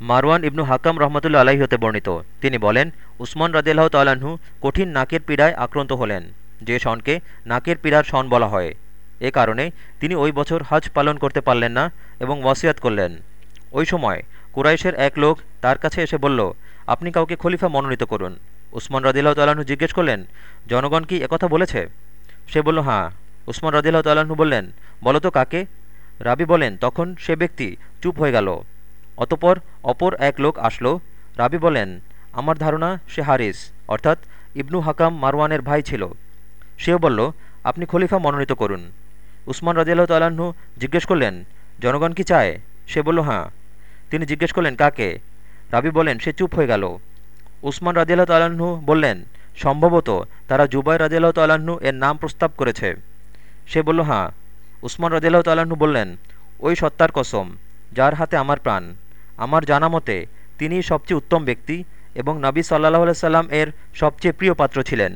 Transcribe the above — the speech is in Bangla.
মারওয়ান ইবনু হাকাম রহমতুল্লা আলাহি হতে বর্ণিত। তিনি বলেন, উসমান রদিল্লাহ তাল্লাহ্ন কঠিন নাকের পীড়ায় আক্রান্ত হলেন। যে শনকে নাকের পীড়ার শন বলা হয়। এ কারণে তিনি ওই বছর হজ পালন করতে পারলেন না এবং ওয়াসিয়াত করলেন। ওই সময় কুরাইশের এক লোক তার কাছে এসে বলল, আপনি কাউকে খলিফা মনোনীত করুন। উসমান রদিল্লাহ তাল্লাহ্ন জিজ্ঞেস করলেন, জনগণ কি একথা বলেছে? সে বলল হ্যাঁ। উসমান রদিল্লাহ তাল্লাহ্ন বললেন বলতো কাকে? রাবি বলেন, তখন সে ব্যক্তি চুপ হয়ে গেল। অতপর অপর এক লোক আসলো। রাবি বলেন, আমার ধারণা সে হারিস, অর্থাৎ ইবনু হাকাম মারওয়ানের ভাই ছিল। সেও বলল, আপনি খলিফা মনোনীত করুন। উসমান রাজিয়াল্লাহ তাল্লাহ্ন জিজ্ঞেস করলেন, জনগণ কি চায়? সে বলল হাঁ তিনি জিজ্ঞেস করলেন, কাকে? রাবি বলেন, সে চুপ হয়ে গেল। উসমান রাজিয়াল্লাহ তাল্লাহ্ন বললেন, সম্ভবত তারা জুবাই রাজিয়াল্লাহ তাল্লাহ্ন এর নাম প্রস্তাব করেছে। সে বলল হাঁ উসমান রাজিয়াল্লাহ তাল্লাহ্ন বললেন, ওই সত্তার কসম, যার হাতে আমার প্রাণ। আমার জানা মতে তিনি সবচেয়ে উত্তম ব্যক্তি এবং নবী সাল্লাহ সাল্লাম এর সবচেয়ে প্রিয় পাত্র ছিলেন।